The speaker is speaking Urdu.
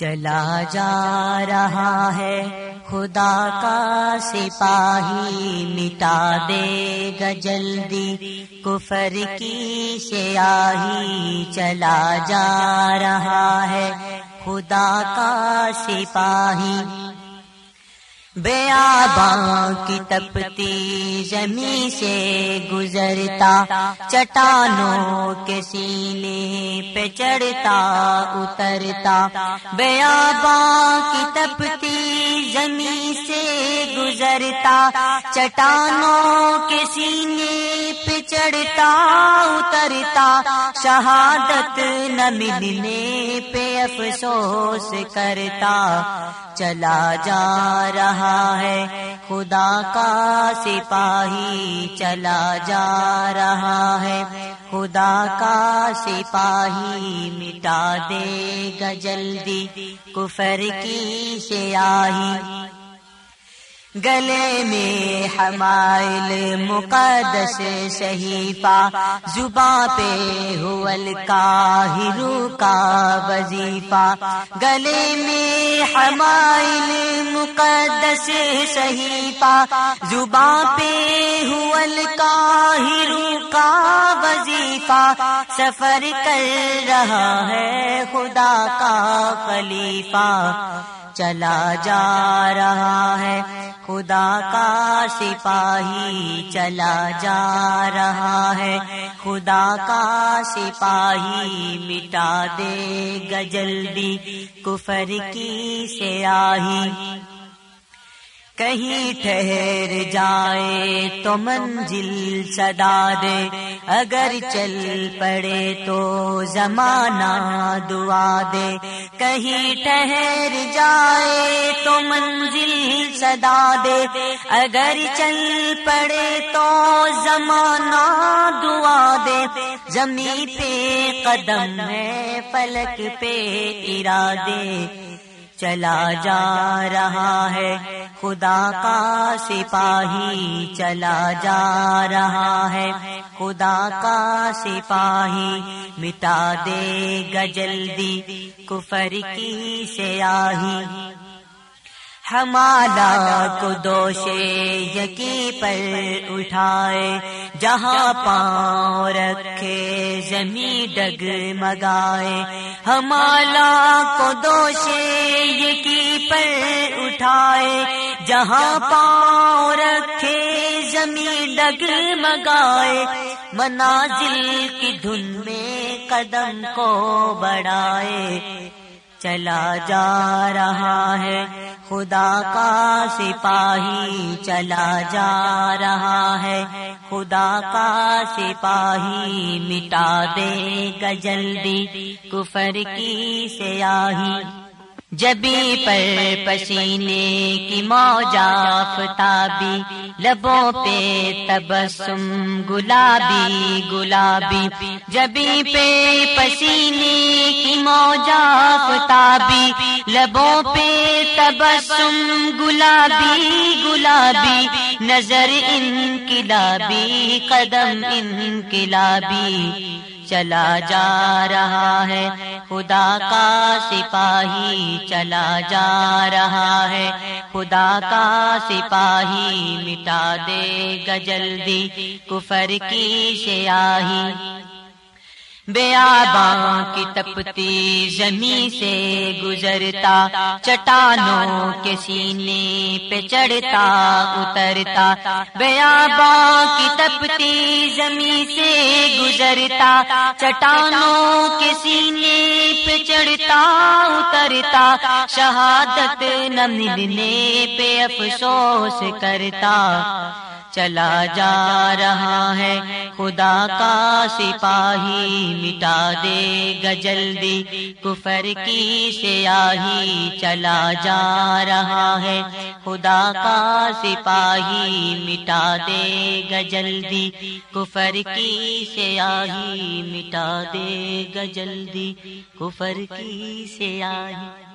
چلا جا رہا ہے۔ خدا کا سپاہی مٹا دے گا جلدی۔ کفر کی سیاہی چلا جا رہا ہے۔ خدا کا سپاہی بیاباں کی تپتی زمین سے گزرتا، چٹانوں کے سینے پہ چڑھتا، اترتا۔ بیاباں کی تپتی زمین سے گزرتا، چٹانوں کے سینے پہ چڑھتا، اترتا، شہادت نہ ملنے پہ افسوس کرتا، چلا جا رہا ہے، خدا کا سپاہی چلا جا رہا ہے، خدا کا سپاہی مٹا دے گا جلدی، کفر کی سیاہی۔ گلے میں حمائل مقدس صحیفہ زباں پہ حول کا ہرو کا وظیفہ۔ گلے میں حمائل مقدس صحیفہ زباں پہ حول کا ہرو کا وظیفہ۔ سفر کر رہا ہے خدا کا خلیفہ۔ چلا جا رہا ہے۔ خدا کا سپاہی چلا جا رہا ہے۔ خدا کا سپاہی مٹا دے گا جلدی کفر کی سیاہی۔ کہیں ٹھہر جائے تو منزل صدا دے۔ اگر چل پڑے تو زمانہ دعا دے۔ کہیں ٹھہر جائے تو منزل صدا دے۔ اگر چل پڑے تو زمانہ دعا دے۔ زمین پہ قدم ہے، فلک پہ ارادے۔ چلا جا رہا ہے۔ خدا کا سپاہی چلا جا رہا ہے۔ خدا کا سپاہی مٹا دے گا جلدی۔ کفر کی سیاہی۔ ہمارا کو دوشے یقین پر اٹھائے، جہاں پاؤں رکھے، زمین ڈگ مگائے ہمارا کو دوشے یقین پر اٹھائے، جہاں پاؤں رکھے، زمین ڈگ مگائے منازل کی دھن میں قدم کو بڑھائے۔ چلا جا رہا ہے خدا کا سپاہی چلا جا رہا ہے۔ خدا کا سپاہی مٹا دے گا جلدی۔ کفر کی سیاہی۔ جبی پر پسینے کی موجا فتابی لبوں پہ تبسم، گلابی گلابی۔ جبی پہ پسینے کی موجا فتابی لبوں پہ تبسم، گلابی گلابی۔ نظر انقلابی، قدم انقلابی۔ چلا جا رہا ہے خدا کا سپاہی چلا جا رہا ہے۔ خدا کا سپاہی مٹا دے گا جلدی۔ کفر کی سیاہی بیاباں کی تپتی زمین سے گزرتا، چٹانوں کے سینے پہ چڑھتا، اترتا۔ بیاباں کی تپتی زمین سے گزرتا، چٹانوں کے سینے پہ چڑھتا، اترتا۔ شہادت نہ ملنے پہ افسوس کرتا۔ چلا جا رہا ہے، خدا کا سپاہی مٹا دے گا جلدی، کفر کی سیاہی چلا جا رہا ہے۔ خدا کا سپاہی مٹا دے گا جلدی، کفر کی سیاہی مٹا دے گا جلدی، کفر کی سیاہی۔